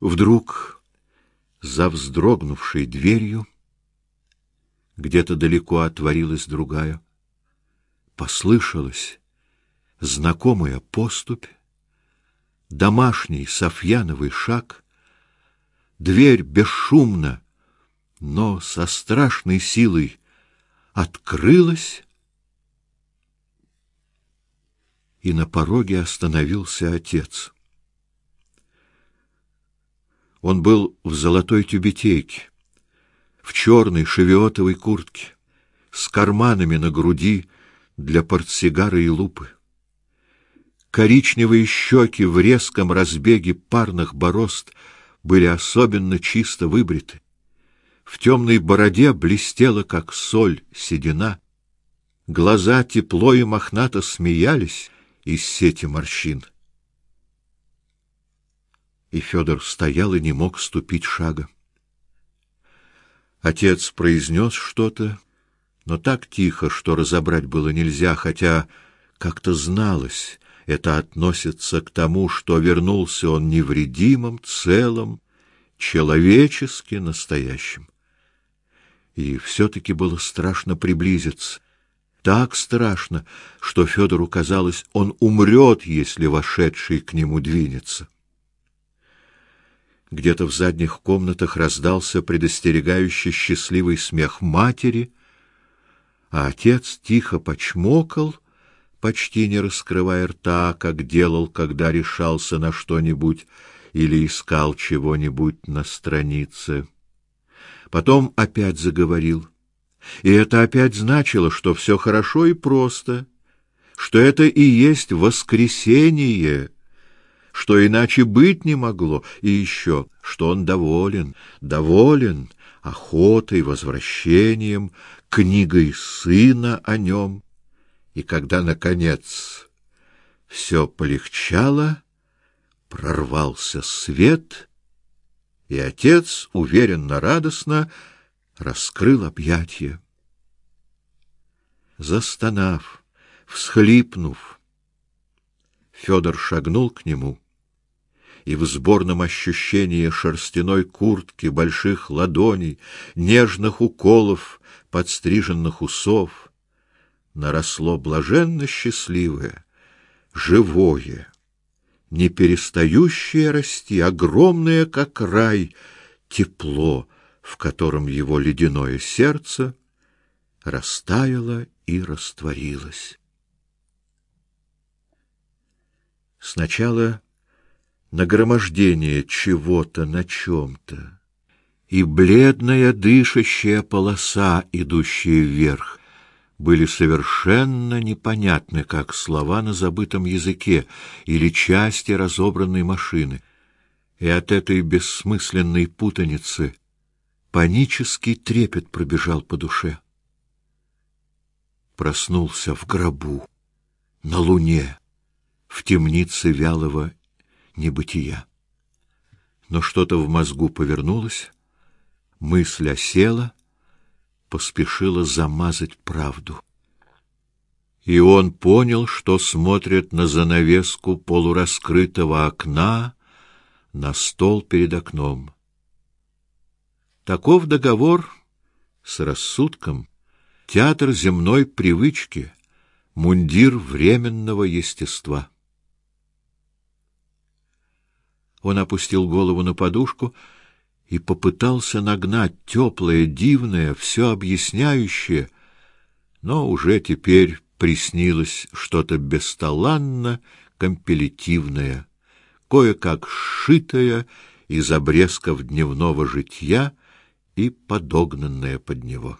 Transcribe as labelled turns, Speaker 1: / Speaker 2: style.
Speaker 1: Вдруг за вздрогнувшей дверью где-то далеко отворилась другая. Послышалась знакомая поступь, домашний софьяновый шаг. Дверь бесшумно, но со страшной силой открылась, и на пороге остановился отец. Он был в золотой тюбетейке, в черной шевиотовой куртке, с карманами на груди для портсигара и лупы. Коричневые щеки в резком разбеге парных борозд были особенно чисто выбриты. В темной бороде блестела, как соль, седина. Глаза тепло и мохнато смеялись из сети морщин и Федор стоял и не мог ступить шага. Отец произнес что-то, но так тихо, что разобрать было нельзя, хотя как-то зналось, это относится к тому, что вернулся он невредимым, целым, человечески настоящим. И все-таки было страшно приблизиться. Так страшно, что Федору казалось, он умрет, если вошедший к нему двинется. Где-то в задних комнатах раздался предостерегающий счастливый смех матери, а отец тихо почмокал, почти не раскрывая рта, как делал, когда решался на что-нибудь или искал чего-нибудь на странице. Потом опять заговорил. И это опять значило, что все хорошо и просто, что это и есть воскресение что иначе быть не могло, и еще, что он доволен, доволен охотой, возвращением, книгой сына о нем. И когда, наконец, все полегчало, прорвался свет, и отец, уверенно, радостно, раскрыл объятия. Застонав, всхлипнув, Федор шагнул к нему — и в сборном ощущении шерстяной куртки, больших ладоней, нежных уколов, подстриженных усов наросло блаженно счастливое, живое, не перестающее расти, огромное, как рай, тепло, в котором его ледяное сердце растаяло и растворилось. Сначала нагромождение чего-то на чем-то, и бледная дышащая полоса, идущая вверх, были совершенно непонятны, как слова на забытом языке или части разобранной машины. И от этой бессмысленной путаницы панический трепет пробежал по душе. Проснулся в гробу, на луне, в темнице вялого небытия. Но что-то в мозгу повернулось, мысль осела, поспешила замазать правду. И он понял, что смотрит на занавеску полураскрытого окна, на стол перед окном. Таков договор с рассудком, театр земной привычки, мундир временного естества. Он опустил голову на подушку и попытался нагнать теплое, дивное, все объясняющее, но уже теперь приснилось что-то бесталанно компилятивное, кое-как сшитое из обрезков дневного житья и подогнанное под него.